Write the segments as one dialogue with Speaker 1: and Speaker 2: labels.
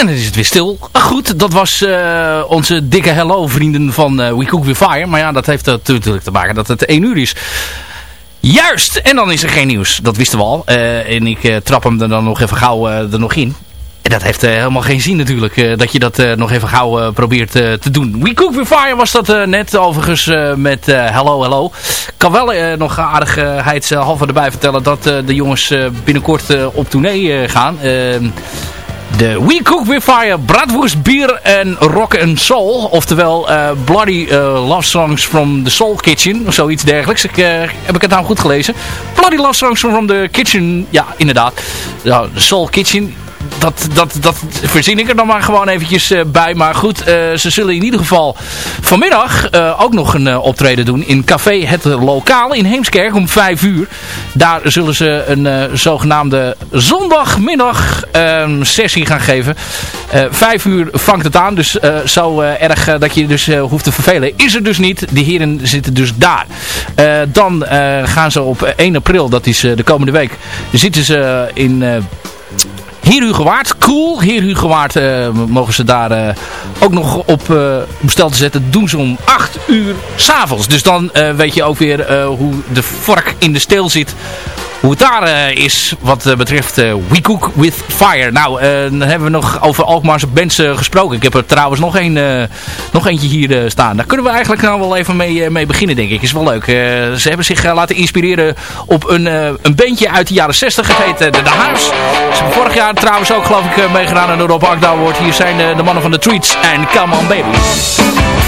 Speaker 1: En dan is het weer stil. Goed, dat was uh, onze dikke hello vrienden van uh, We Cook With Fire. Maar ja, dat heeft natuurlijk te maken dat het 1 uur is. Juist! En dan is er geen nieuws. Dat wisten we al. Uh, en ik trap hem er dan nog even gauw er nog in. En dat heeft helemaal geen zin natuurlijk. dat je dat nog even gauw probeert te doen. We Cook With Fire was dat net overigens met Hello Hello. Kan wel nog aardigheidshalve erbij vertellen dat de jongens binnenkort op tournee gaan. De We Cook With Fire, Bratwurst, Bier en Rock and Soul. Oftewel uh, Bloody uh, Love Songs from the Soul Kitchen. Of zoiets dergelijks. Ik, uh, heb ik het nou goed gelezen? Bloody Love Songs from the Kitchen. Ja, inderdaad. Nou, Soul Kitchen dat, dat, dat verzin ik er dan maar gewoon eventjes uh, bij. Maar goed, uh, ze zullen in ieder geval vanmiddag uh, ook nog een optreden doen in Café Het Lokaal in Heemskerk om 5 uur. Daar zullen ze een zogenaamde zondagmiddag ehm, sessie gaan geven. 5 uur vangt het aan, dus zo erg dat je dus hoeft te vervelen is er dus niet. De heren zitten dus daar. dan gaan ze op 1 april, dat is de komende week, zitten ze in Heer Hugo Waard, cool. Heer Hugo Waard uh, mogen ze daar uh, ook nog op uh, bestel te zetten. Doen ze om 8 uur s'avonds. Dus dan weet je ook weer hoe de vork in de steel zit hoe het daar uh, is wat uh, betreft uh, We Cook With Fire. Nou, dan hebben we nog over Alkmaarse bands gesproken. Ik heb er trouwens nog, een, nog eentje hier staan. Daar kunnen we eigenlijk nou wel even mee, mee beginnen, denk ik. Is wel leuk. ze hebben zich laten inspireren op een, een bandje uit de jaren 60 geheten De, de Huis. Ze hebben vorig jaar trouwens ook, geloof ik, meegedaan aan de Rob. Hier zijn de mannen van de Treats en Come On Baby.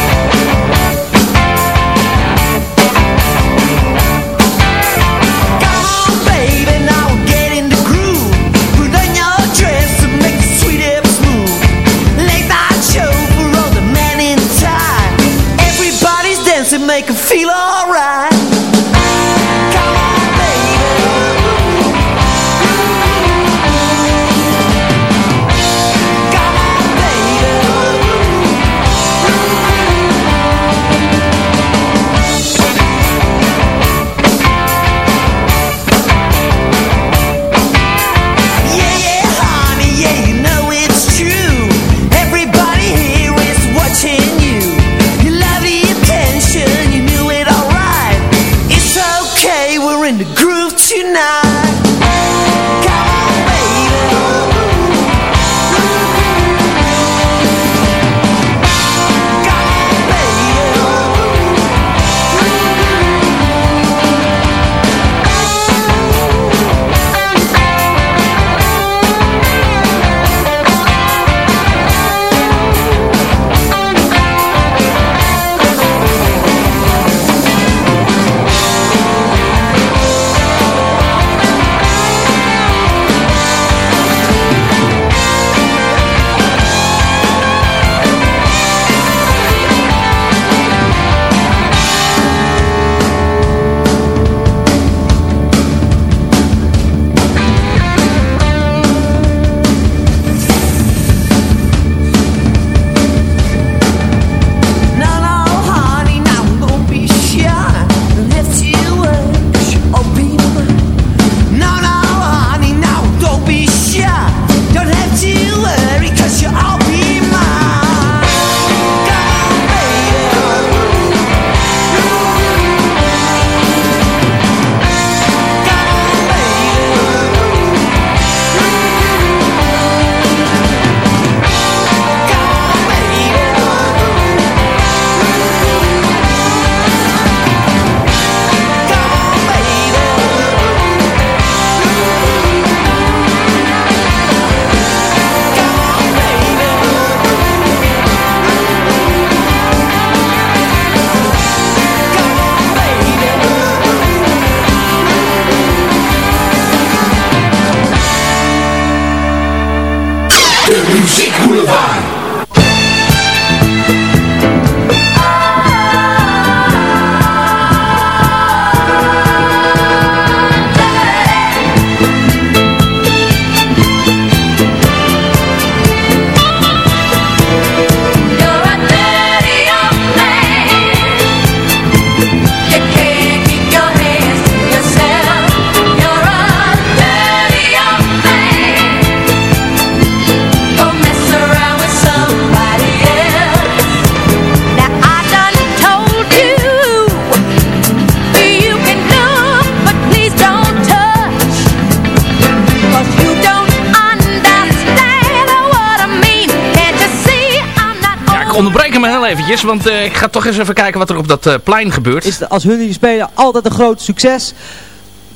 Speaker 2: Want ik ga toch eens even kijken wat er op dat plein gebeurt.
Speaker 3: Is als hun hier spelen altijd een groot succes.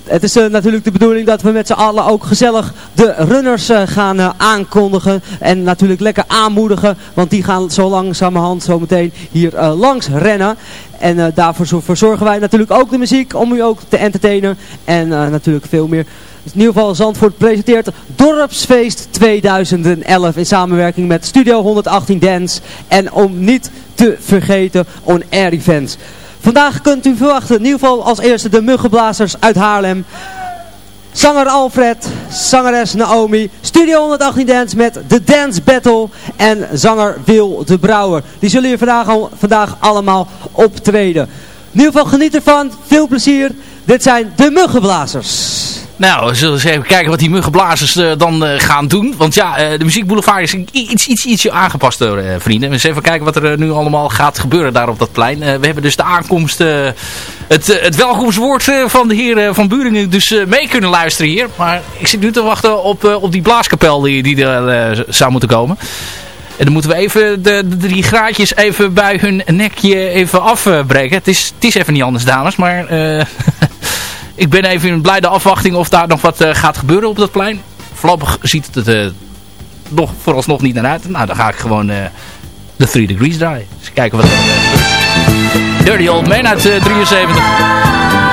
Speaker 3: Het is natuurlijk de bedoeling dat we met z'n allen ook gezellig de runners gaan aankondigen. En natuurlijk lekker aanmoedigen. Want die gaan zo langzamerhand zo meteen hier langs rennen. En daarvoor zorgen wij natuurlijk ook de muziek om u ook te entertainen. En natuurlijk veel meer in ieder geval Zandvoort presenteert Dorpsfeest 2011 in samenwerking met Studio 118 Dance. En om niet te vergeten On Air Events. Vandaag kunt u verwachten in ieder geval als eerste de Muggenblazers uit Haarlem. Zanger Alfred, zangeres Naomi, Studio 118 Dance met The Dance Battle en zanger Wil de Brouwer. Die zullen hier vandaag, vandaag allemaal optreden. In ieder geval geniet ervan, veel plezier. Dit zijn de Muggenblazers.
Speaker 2: Nou, we zullen eens even kijken wat die muggenblazers uh, dan uh, gaan doen. Want ja, uh, de muziekboulevard is iets, iets, ietsje aangepast door vrienden. We eens even kijken wat er nu allemaal gaat gebeuren daar op dat plein. we hebben dus de aankomst, het, het welkomstwoord van de heer Van Buringen dus mee kunnen luisteren hier. Maar ik zit nu te wachten op, op die blaaskapel die, die er zou moeten komen. En dan moeten we even de, de, drie graadjes even bij hun nekje even afbreken. Het is, het is even niet anders, dames. Maar ik ben even in blijde afwachting of daar nog wat uh, gaat gebeuren op dat plein. Voorlopig ziet het er uh, nog vooralsnog niet naar uit. Nou, dan ga ik gewoon uh, de 3 Degrees draaien. Dus kijken wat. Dirty Old Man uit 73.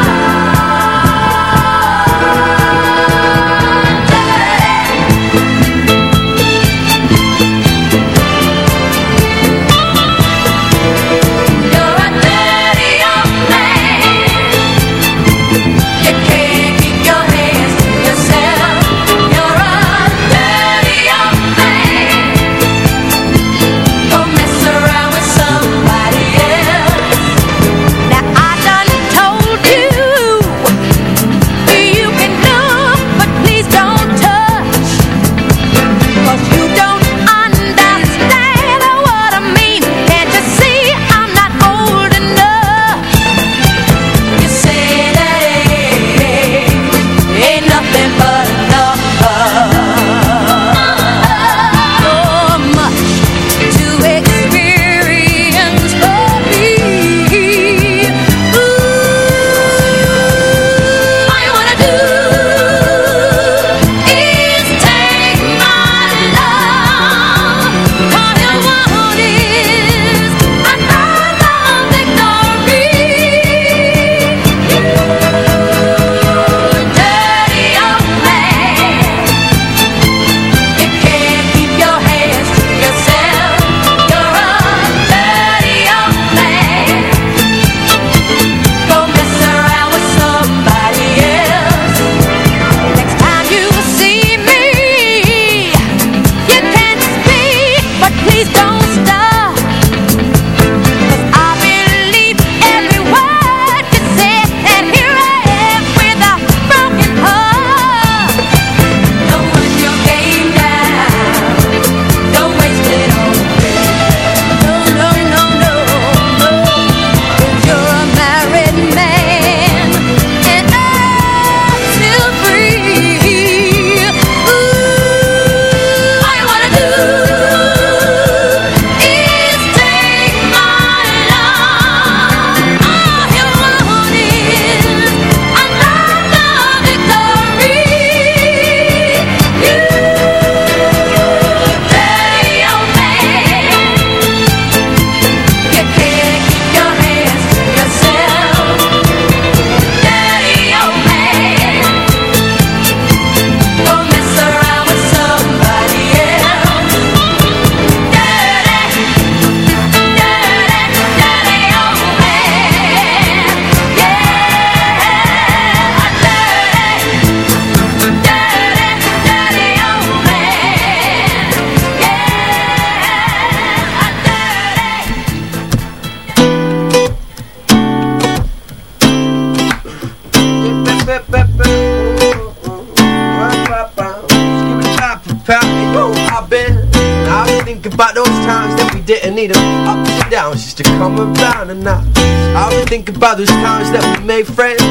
Speaker 4: Think about those times that we made friends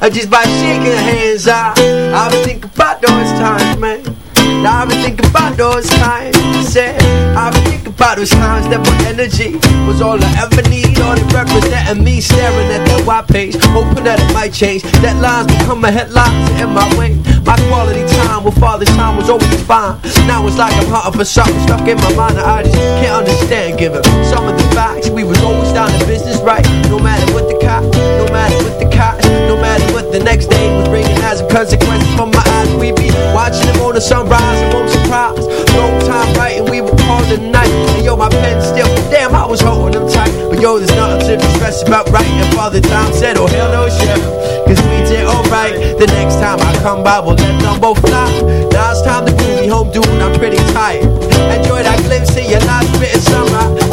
Speaker 4: uh, Just by shaking hands I, I think about those times, man I've been thinking about those times. I said, I've those times that my energy was all I ever need. All it representing me staring at that white page, hoping that it might change. That lines become a headlines in my way. My quality time with father's time was always fine. Now it's like I'm hunting for something stuck in my mind that I just can't understand. Given some of the facts, we was always down to business right. No matter what the cop, no matter what the cops, no matter what the next day was bringing as a consequence from my eyes. We be watching them on the sunrise and won't surprise. Long time writing, we were called the night. And pen still, damn, I was holding them tight. But yo, there's nothing to be stressed about writing. Father Time said, oh hell no, shit. Cause we did alright. The next time I come by, we'll let them both fly. Now it's time to move me home, dude. I'm pretty tired. Enjoy that glimpse of your last bit of summer.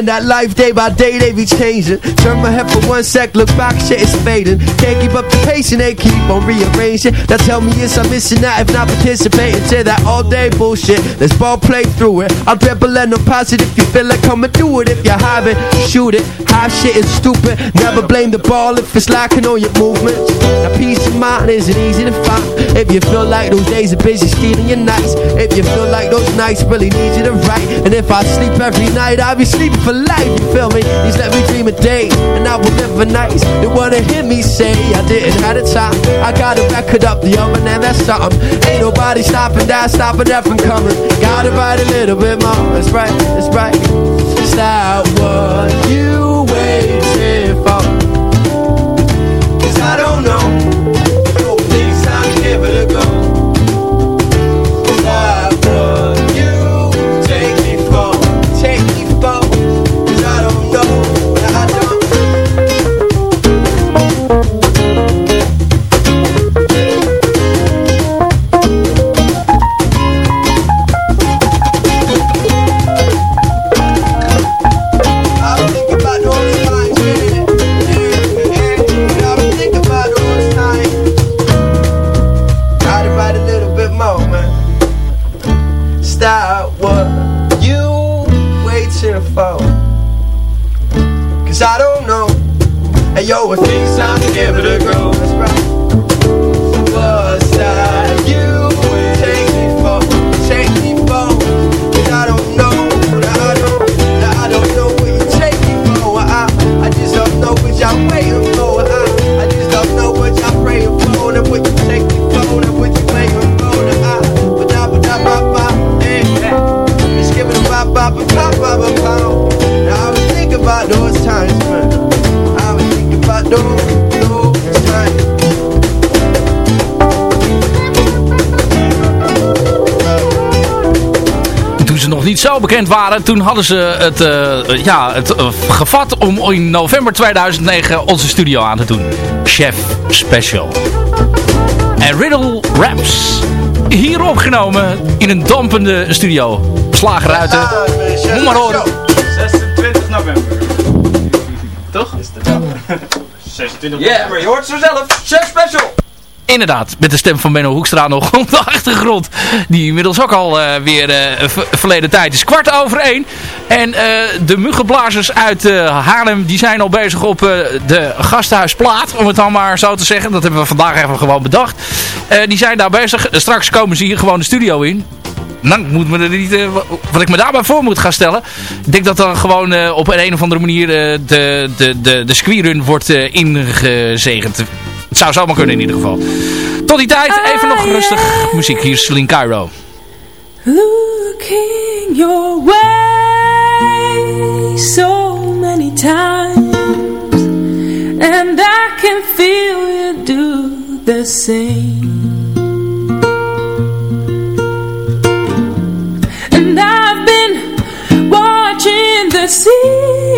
Speaker 4: In that life day by day, they be changing. Turn my head for one sec, look back, shit is fading. Can't keep up the pace and they keep on rearranging. Now tell me, is I missing out if not participating to that all day bullshit? Let's ball play through it. I'll dribble and it if you feel like coming through it. If you have it, shoot it. Half shit is stupid. Never blame the ball if it's lacking on your movements. Now peace of mind isn't easy to find. If you feel like those days are busy stealing your nights. If you feel like those nights really need you to write. And if I sleep every night, I'll be sleeping for life. You feel me? These let me dream of days, and I will live for nights. They wanna hear me say I didn't have the time. I got a record up the oven, and that's something. Ain't nobody stopping that, stopping that from coming. Gotta write a little bit more. That's right, that's right. Stop what you waiting for. Cause I don't know. Hey yo, I think it's time to give it a go. That's right.
Speaker 1: Niet zo bekend waren, toen hadden ze het, eh, ja, het eh, gevat om in november 2009 onze studio aan te doen. Chef Special. En Riddle Raps. Hier opgenomen in een dampende studio. Slageruiten. Moet maar horen.
Speaker 5: 26 november. Toch? Is de dag. 26 november. Je hoort zo zelf. Chef Special.
Speaker 1: Inderdaad, met de stem van Benno Hoekstra nog op de achtergrond. Die inmiddels ook al eh, weer v- verleden tijd is. Kwart over één. En eh, de muggenblazers uit Haarlem die zijn al bezig op de gasthuisplaat. Om het dan maar zo te zeggen. Dat hebben we vandaag even gewoon bedacht. Die zijn daar bezig. Straks komen ze hier gewoon de studio in. Nou, moet me er niet, wa- wat ik me daarbij voor moet gaan stellen. Ik denk dat dan gewoon op een, of andere manier de, de, de, de squirrun wordt ingezegend. Het zou zomaar kunnen in ieder geval. Tot die tijd even nog rustig muziek. Hier is Celine Cairo.
Speaker 2: Looking your way so many times And I can feel you do the same And I've been watching the ceiling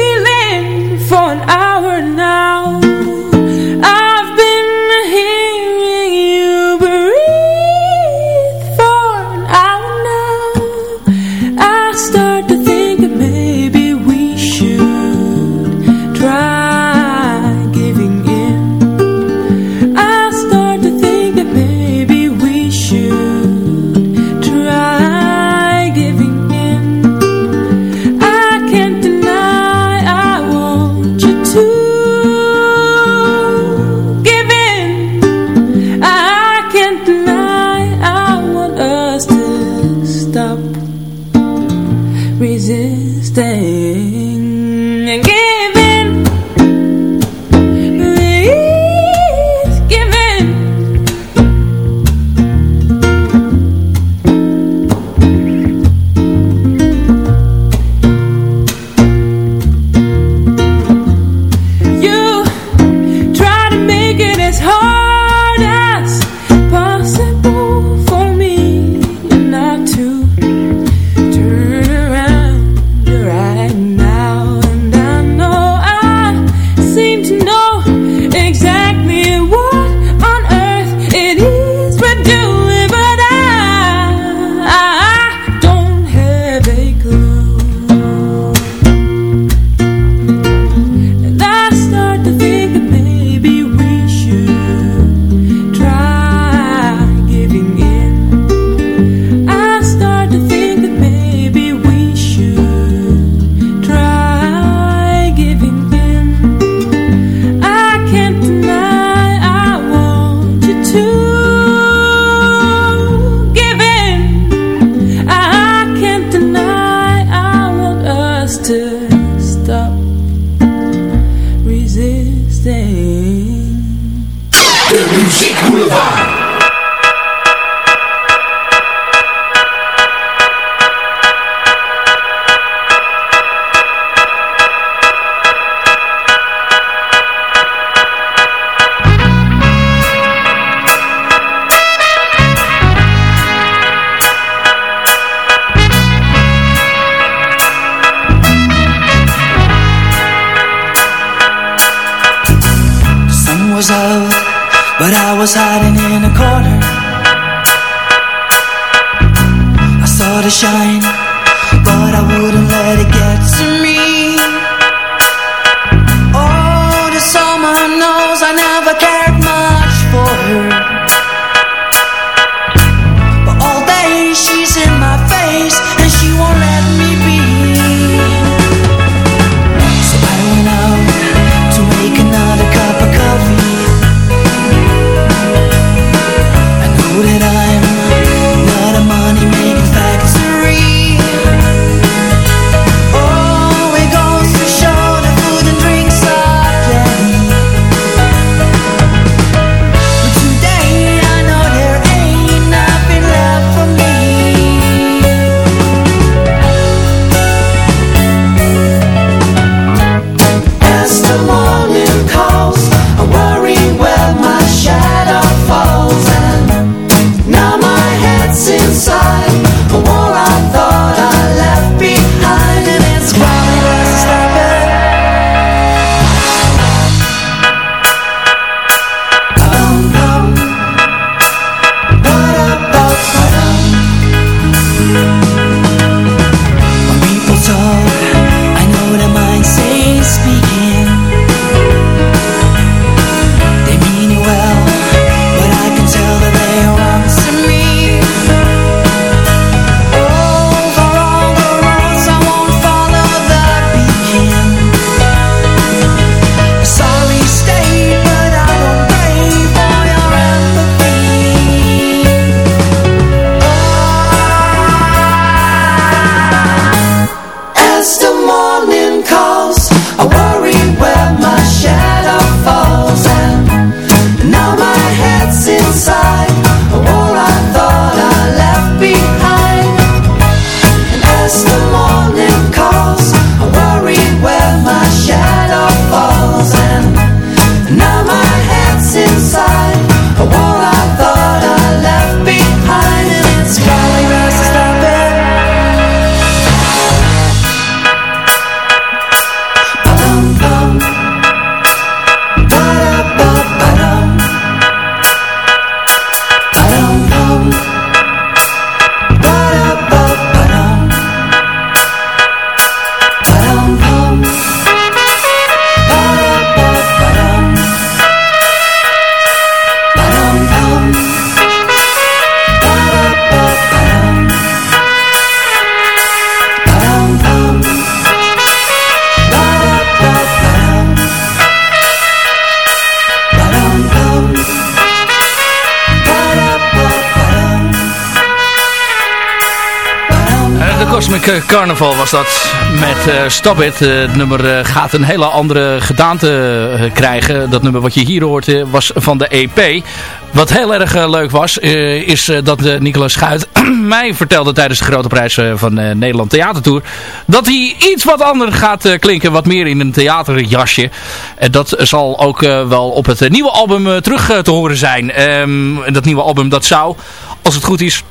Speaker 1: Carnival was dat met Stop It. Eh, het nummer eh, gaat een hele andere gedaante krijgen. Dat nummer wat je hier hoort was van de EP. Wat heel erg leuk was, is dat Nicolas Schuit mij vertelde tijdens de grote prijs van Nederland Theatertour. Dat hij iets wat anders gaat klinken, wat meer in een theaterjasje. En dat zal ook wel op het nieuwe album terug te horen zijn. Ehm, dat nieuwe album dat zou, als het goed is,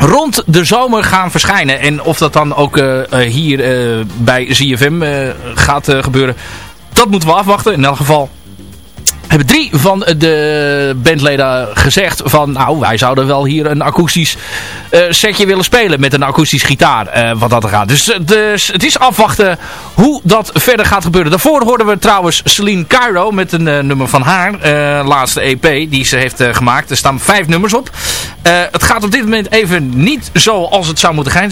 Speaker 1: rond de zomer gaan verschijnen. En of dat dan ook eh, eh, hier eh, bij ZFM gaat gebeuren, dat moeten we afwachten. In elk geval hebben drie van de bandleden gezegd van nou wij zouden wel hier een akoestisch eh, setje willen spelen met een akoestisch gitaar eh, wat dat er gaat. Dus, eh, dus het is afwachten hoe dat verder gaat gebeuren. Daarvoor hoorden we trouwens Celine Cairo met een nummer van haar laatste EP die ze heeft gemaakt. Er staan vijf nummers op. Het gaat op dit moment even niet zo als het zou moeten gaan.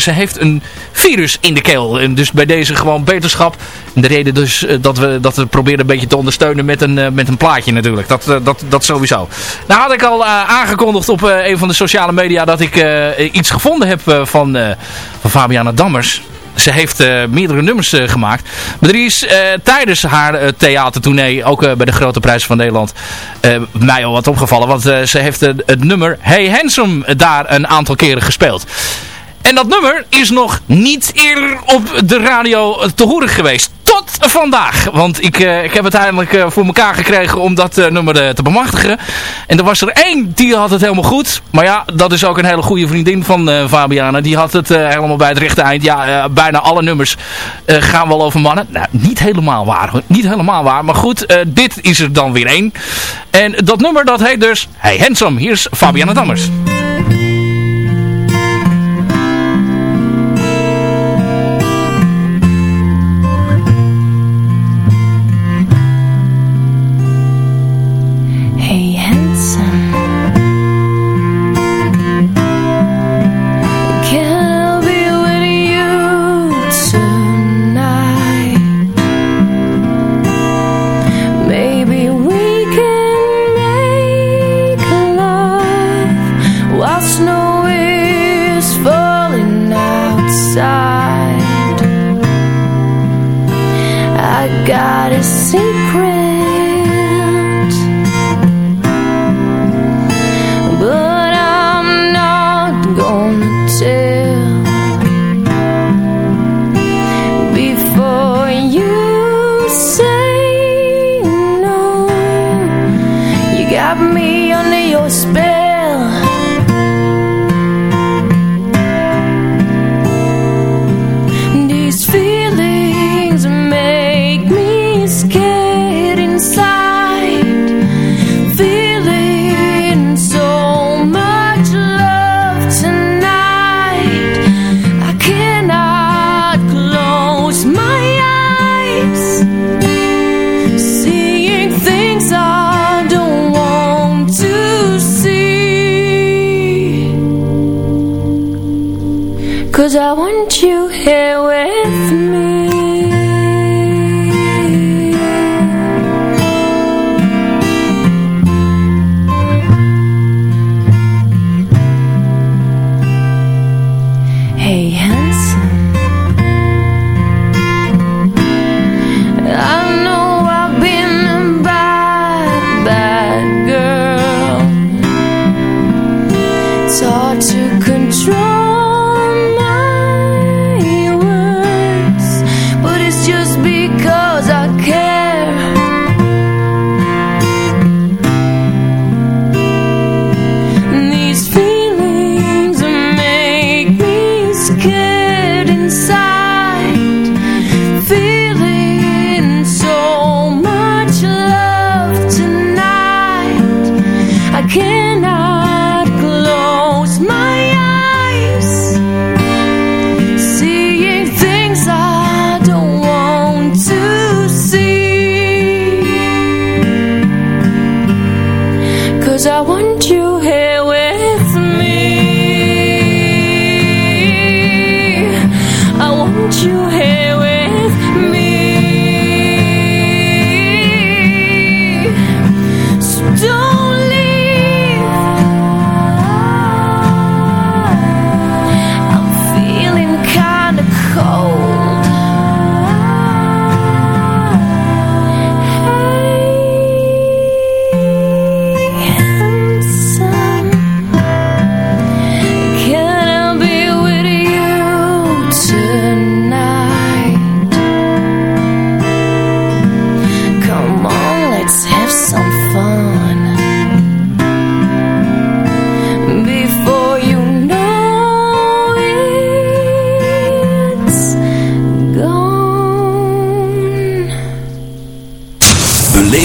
Speaker 1: Ze, heeft een virus in de keel. En dus bij deze gewoon beterschap. De reden dus dat we dat we proberen een beetje te ondersteunen met een, met een plaatje natuurlijk. Dat, eh, dat, dat sowieso. Nou had ik al eh, aangekondigd op eh, een van de sociale media dat ik iets gevonden heb van, van Fabiana Dammers. Ze heeft meerdere nummers gemaakt. Maar er is tijdens haar theatertournee, ook bij de Grote Prijs van Nederland, mij al wat opgevallen. Want ze heeft het nummer Hey Handsome daar een aantal keren gespeeld. En dat nummer is nog niet eerder op de radio te horen geweest. Tot vandaag. Want ik, uh, ik heb het eindelijk uh, voor elkaar gekregen om dat uh, nummer te bemachtigen. En er was er één die had het helemaal goed. Maar ja, dat is ook een hele goede vriendin van Fabiana. Die had het helemaal bij het rechte eind. Ja, bijna alle nummers gaan wel over mannen. Nou, niet helemaal waar. Niet helemaal waar. Maar goed, dit is er dan weer één. En dat nummer dat heet dus Hey Handsome. Hier is Fabiana Dammers. you here with me?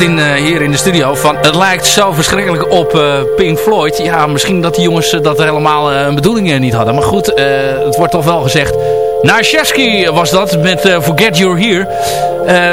Speaker 1: in, uh, hier in de studio van het lijkt zo verschrikkelijk op uh, Pink Floyd. Ja, misschien dat die jongens dat helemaal een bedoeling niet hadden. Maar goed, het wordt toch wel gezegd. Narshevsky was dat met Forget You're Here.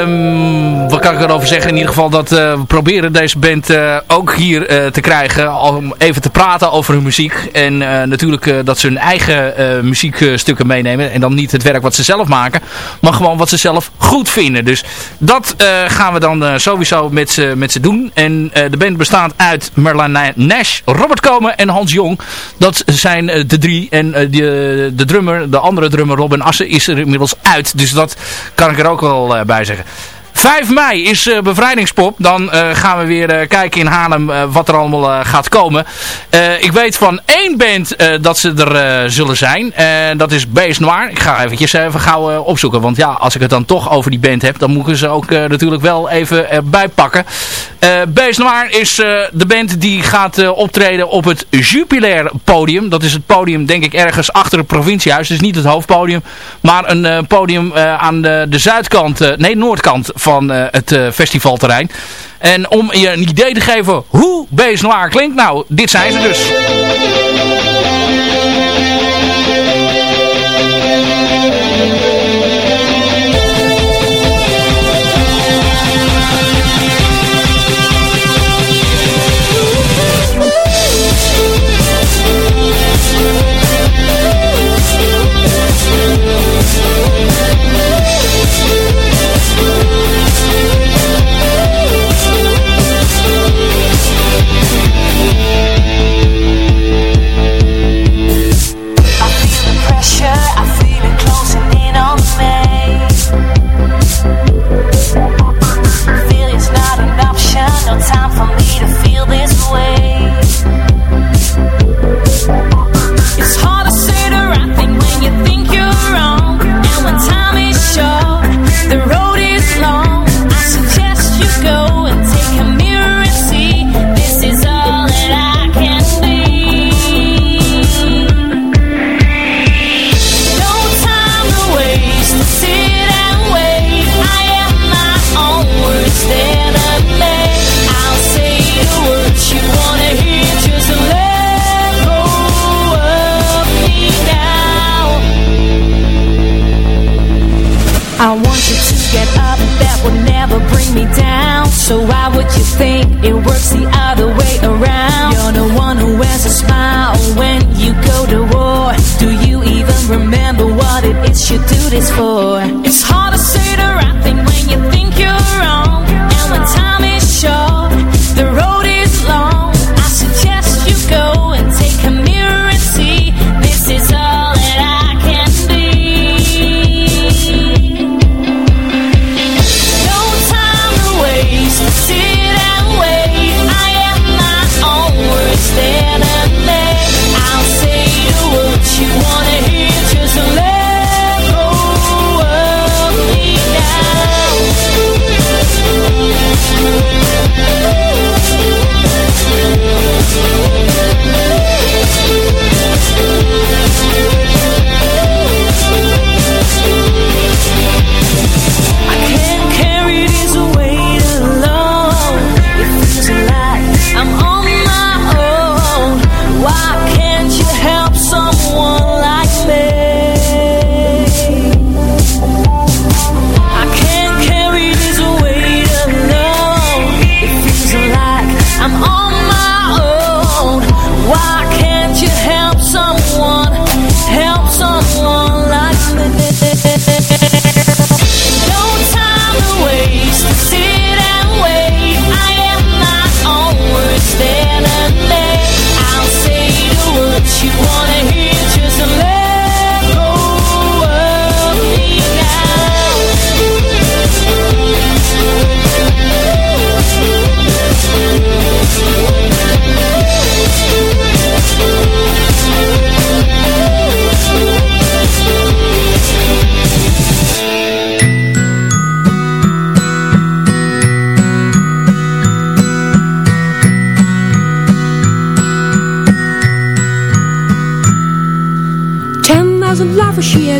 Speaker 1: Um, wat kan ik erover zeggen? In ieder geval dat we proberen deze band ook hier te krijgen. Om even te praten over hun muziek. En natuurlijk dat ze hun eigen muziekstukken meenemen. En dan niet het werk wat ze zelf maken. Maar gewoon wat ze zelf goed vinden. Dus dat gaan we dan sowieso met ze, met ze doen. En de band bestaat uit Merlin Nash, Robert Komen en Hans Jong. Dat zijn de drie. En de, de drummer, de andere drummer Robin Assen is er inmiddels uit. Dus dat kan ik er ook wel bij zeggen. 5 mei is uh, bevrijdingspop. Dan uh, gaan we weer uh, kijken in Haarlem wat er allemaal gaat komen. ik weet van één band dat ze er zullen zijn. dat is Beest Noir. Ik ga eventjes even gauw opzoeken. Want ja, als ik het dan toch over die band heb, dan moeten ze ook natuurlijk wel even erbij pakken. Beest Noir is de band die gaat optreden op het Jupiler podium. Dat is het podium denk ik ergens achter het provinciehuis. Dus niet het hoofdpodium. Maar een podium aan de, de zuidkant, nee noordkant van uh, het uh, festivalterrein. En om je een idee te geven hoe Bees klinkt, nou, dit zijn ze dus.
Speaker 2: want you to get up, that would never bring me down. So why would you think it works the other way around? You're the one who wears a smile when you go to war. Do you even remember what it is you do this for? It's hard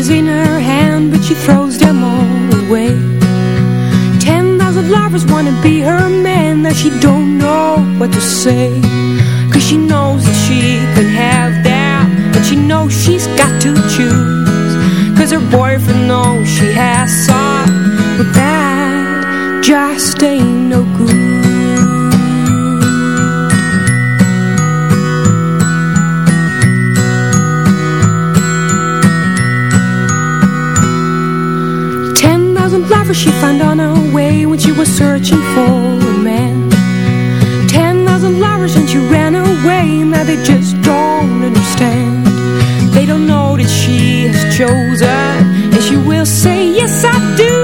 Speaker 2: in her hand, but she throws them all away. Ten thousand
Speaker 6: lovers wanna be her man That she don't know what to say. Cause she knows that she can have that But she knows she's got to choose. Cause her boyfriend knows she has some But that just ain't no good she found on her way when she was searching for a man. Ten thousand lovers and she ran away, now they just don't understand. They don't know that she has chosen, and she will say, yes I do.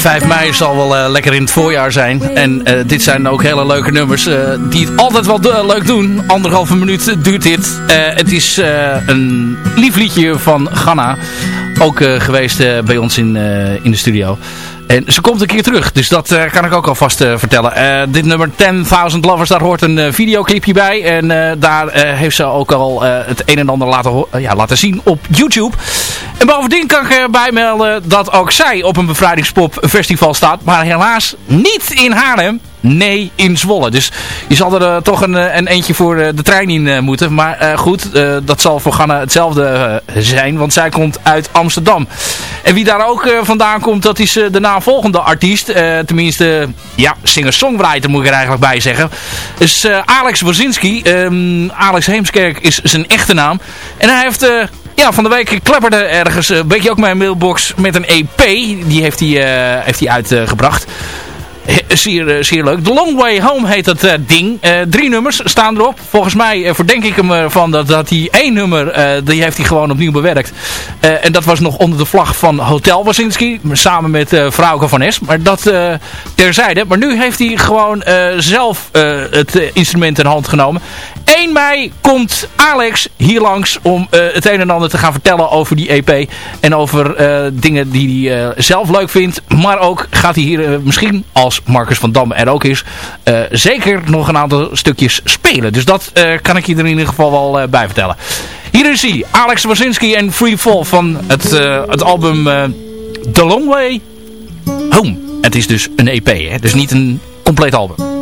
Speaker 1: 5 mei zal wel eh, lekker in het voorjaar zijn. En eh, dit zijn ook hele leuke nummers eh, die het altijd wel leuk doen. Anderhalve minuut duurt dit. het is een lief liedje van Ghana. Ook geweest bij ons in, in de studio. En ze komt een keer terug, dus dat uh, kan ik ook alvast uh, vertellen. Uh, dit nummer 10.000 Lovers, daar hoort een videoclipje bij. En daar heeft ze ook al het een en ander laten, ja, laten zien op YouTube. En bovendien kan ik erbij melden dat ook zij op een bevrijdingspop festival staat. Maar helaas niet in Haarlem. Nee, in Zwolle. Dus je zal er uh, toch een, een eentje voor uh, de trein in moeten. Maar goed, dat zal voor Ganna hetzelfde zijn. Want zij komt uit Amsterdam. En wie daar ook vandaan komt, dat is de navolgende artiest. tenminste, ja, singer-songwriter moet ik er eigenlijk bij zeggen. Is Alex Wozinski. Um, Alex Heemskerk is zijn echte naam. En hij heeft ja, van de week klepperde ergens een beetje ook mijn mailbox met een EP. Die heeft hij, heeft hij uitgebracht. zeer, eh, zeer leuk. The Long Way Home heet dat uh, ding. Uh, drie nummers staan erop. Volgens mij verdenk ik hem ervan dat, dat hij één nummer, die heeft hij gewoon opnieuw bewerkt. en dat was nog onder de vlag van Hotel Wasinski. Samen met uh, van Es. Maar dat terzijde. Maar nu heeft hij gewoon zelf het instrument in hand genomen. 1 mei komt Alex hier langs om het een en ander te gaan vertellen over die EP. En over dingen die hij zelf leuk vindt. Maar ook gaat hij hier misschien als Marcus van Dam er ook is, zeker nog een aantal stukjes spelen. Dus dat kan ik je er in ieder geval wel bij vertellen. Hier is hij, Alex Wazinski en Free Fall van het, het album The Long Way Home. Het is dus een EP, hè? dus niet een compleet album.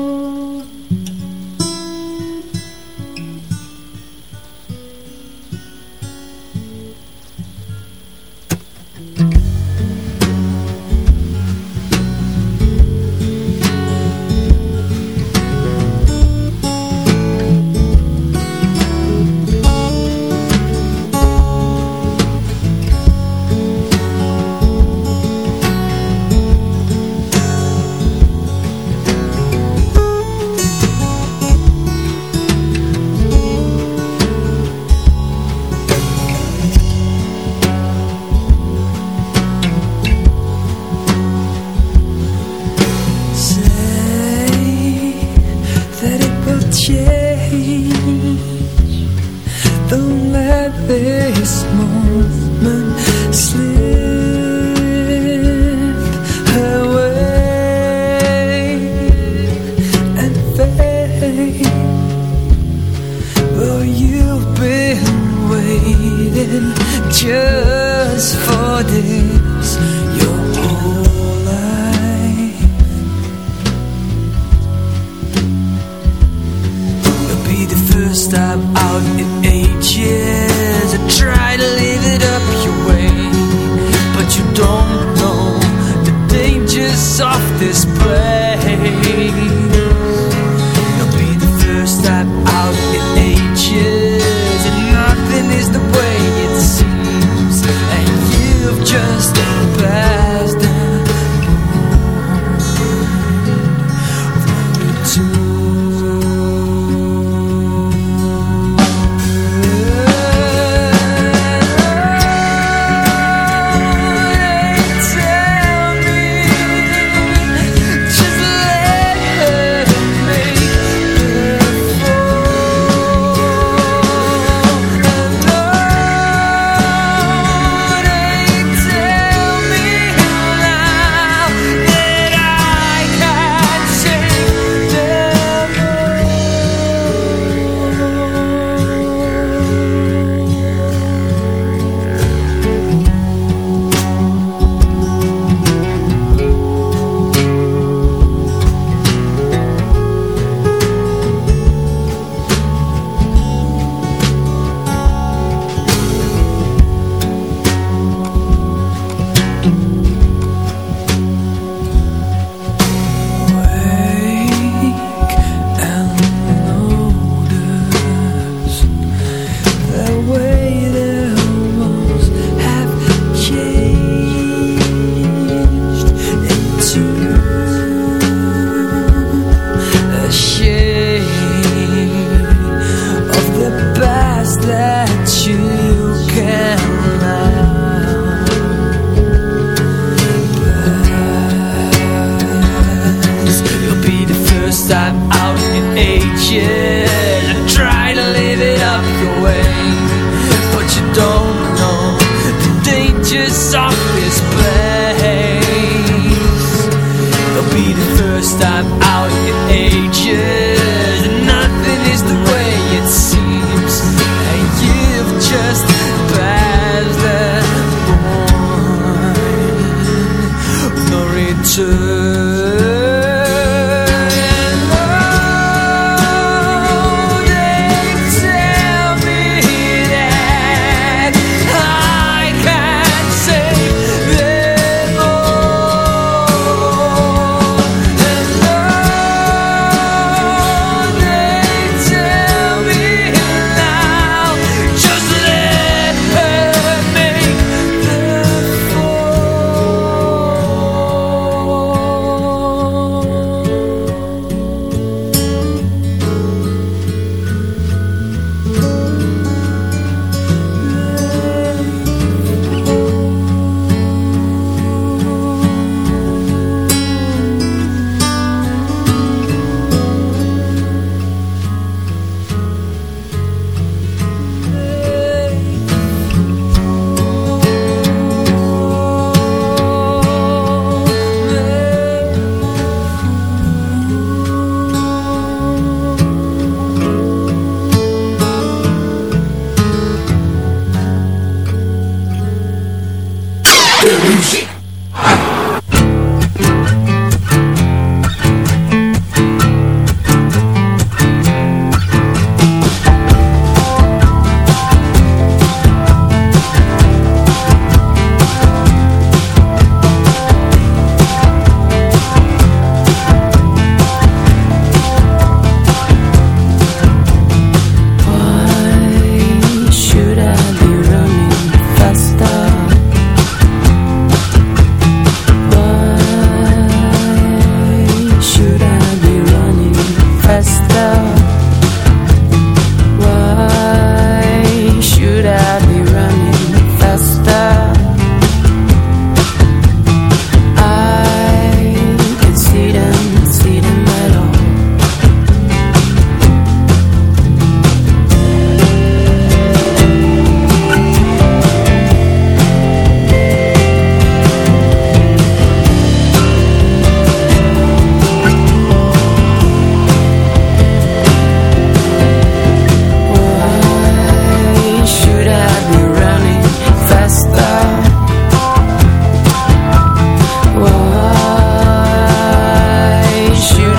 Speaker 1: shoot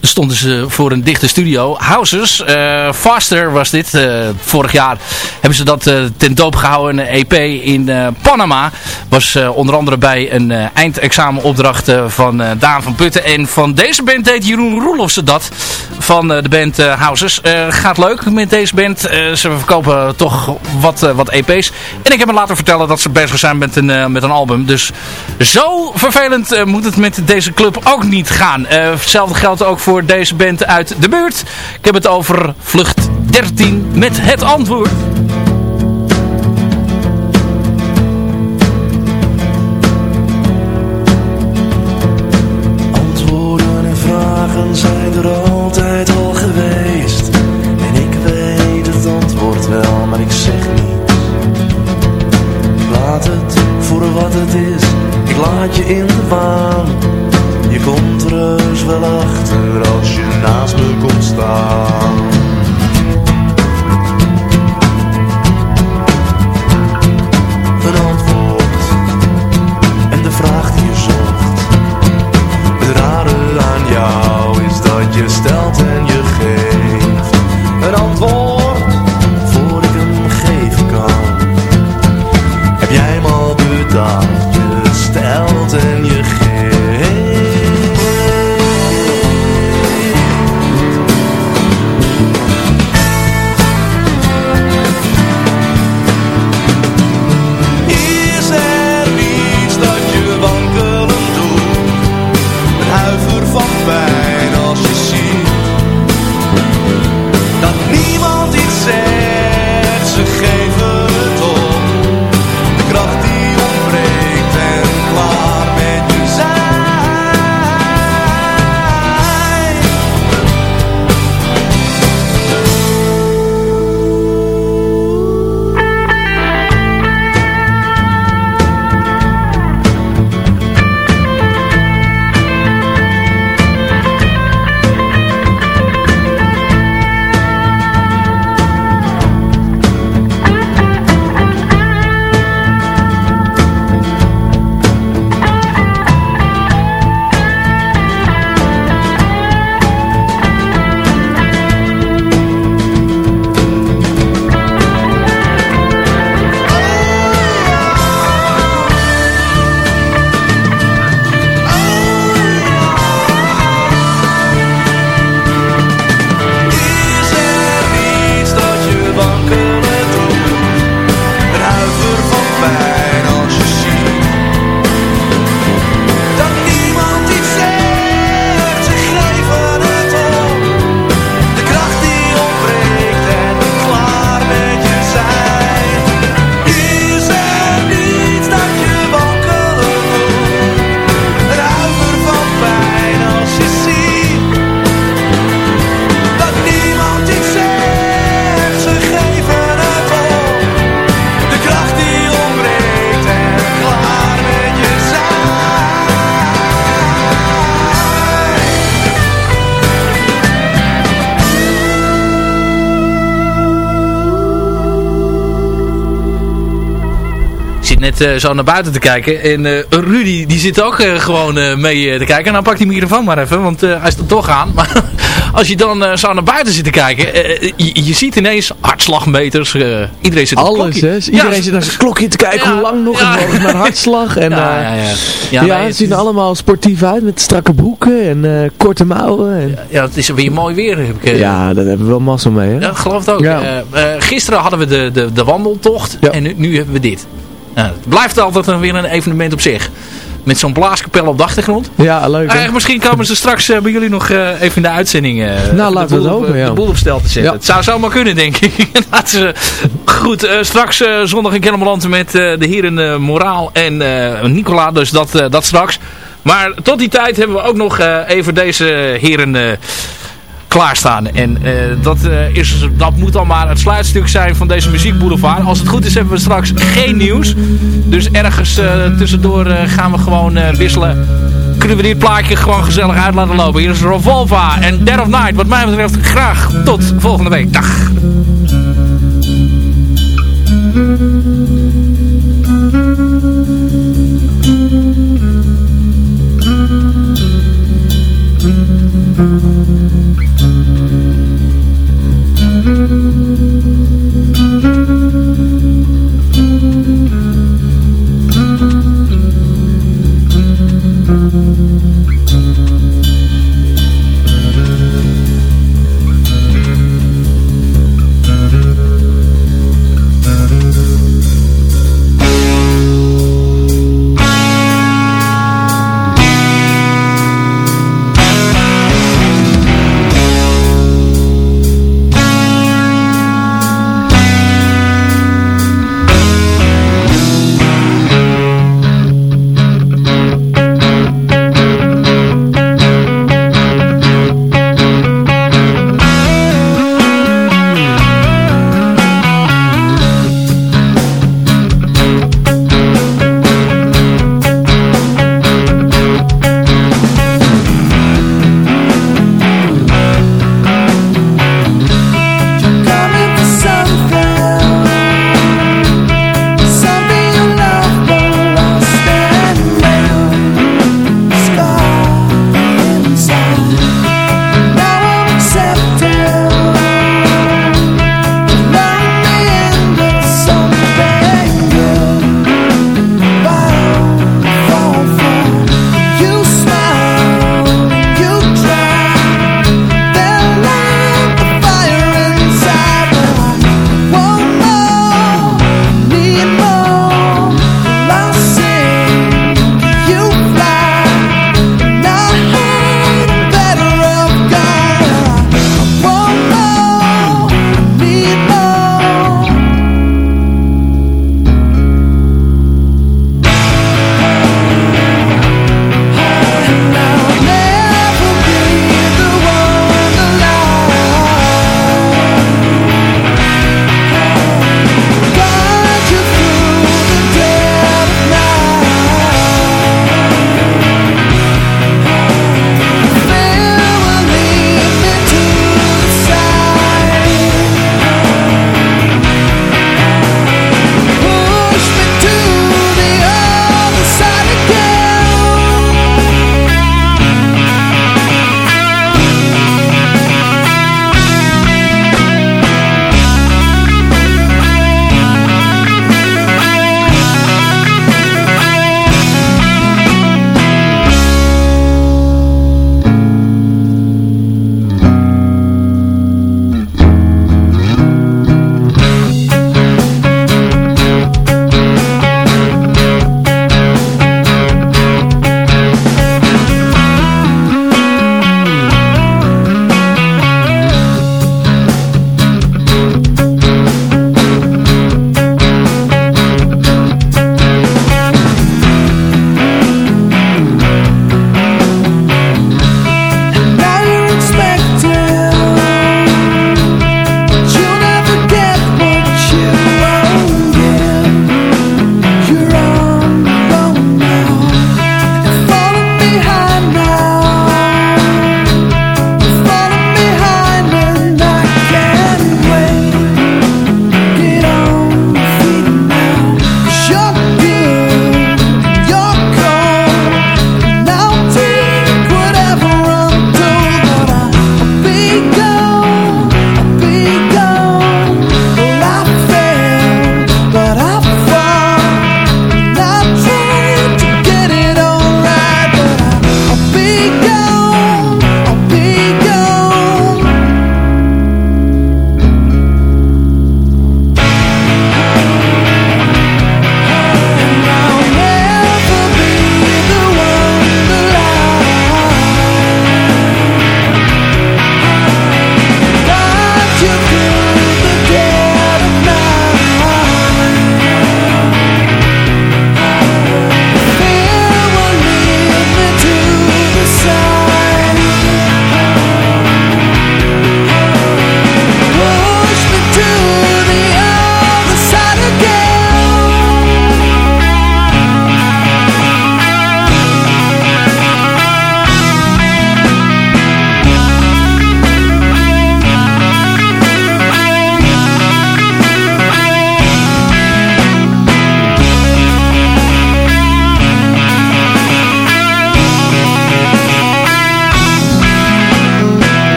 Speaker 1: stonden ze voor een dichte studio. Houses, eh, Faster was dit. eh, vorig jaar hebben ze dat eh, ten doop gehouden. EP in eh, Panama. Was onder andere bij een eindexamenopdracht van Daan van Putten. En van deze band deed Jeroen Roelofse dat. Van de band Houses. Gaat leuk met deze band. Ze verkopen toch wat, wat EP's. En ik heb me laten vertellen dat ze bezig zijn met een, met een album. Dus zo vervelend moet het met deze club ook niet gaan. Hetzelfde geldt ook voor deze band uit de buurt. Ik heb het over Vlucht 13 met het antwoord. Zit eh, zo naar buiten te kijken. En eh, Rudy die zit ook eh, gewoon mee te kijken. Nou pak die microfoon maar even, want hij is er toch aan. Maar als je dan zo naar buiten zit te kijken. je, je ziet ineens hartslagmeters. iedereen zit het
Speaker 7: Alles,
Speaker 1: klokje.
Speaker 7: hè? Iedereen
Speaker 1: Ja,
Speaker 7: zit naar zijn klokje te kijken
Speaker 1: Ja,
Speaker 7: hoe lang nog
Speaker 1: ja.
Speaker 7: volgens naar hartslag. En,
Speaker 1: Ja, ja, ja.
Speaker 7: ja, het
Speaker 1: het
Speaker 7: zien er allemaal sportief uit met strakke broeken en korte mouwen. En,
Speaker 1: Ja, het is weer mooi weer. Heb ik,
Speaker 7: ja, daar hebben we wel massa mee, hè?
Speaker 1: Ja, ik geloof het ook. Gisteren hadden we de, de, de wandeltocht en nu, nu hebben we dit. Nou, het blijft altijd weer een evenement op zich. Met zo'n blaaskapel op de achtergrond.
Speaker 7: Ja, leuk,
Speaker 1: misschien komen ze straks eh, bij jullie nog eh, even in de uitzending. eh, even
Speaker 7: laten
Speaker 1: de
Speaker 7: we het
Speaker 1: boel op,
Speaker 7: hopen, ja.
Speaker 1: De boel op stel te zetten.
Speaker 7: Ja.
Speaker 1: Het zou zomaar kunnen, denk ik. Ze- Goed, straks zondag in Kennemerland met de heren Moraal en Nicola. Dus dat, dat straks. Maar tot die tijd hebben we ook nog even deze heren klaarstaan. En eh, dat, eh, is, dat moet dan maar het sluitstuk zijn van deze muziekboulevard. Als het goed is hebben we straks geen nieuws. Dus ergens eh, tussendoor gaan we gewoon wisselen. Kunnen we dit plaatje gewoon gezellig uit laten lopen. Hier is Revolva en Dead of Night. Wat mij betreft graag tot volgende week. Dag.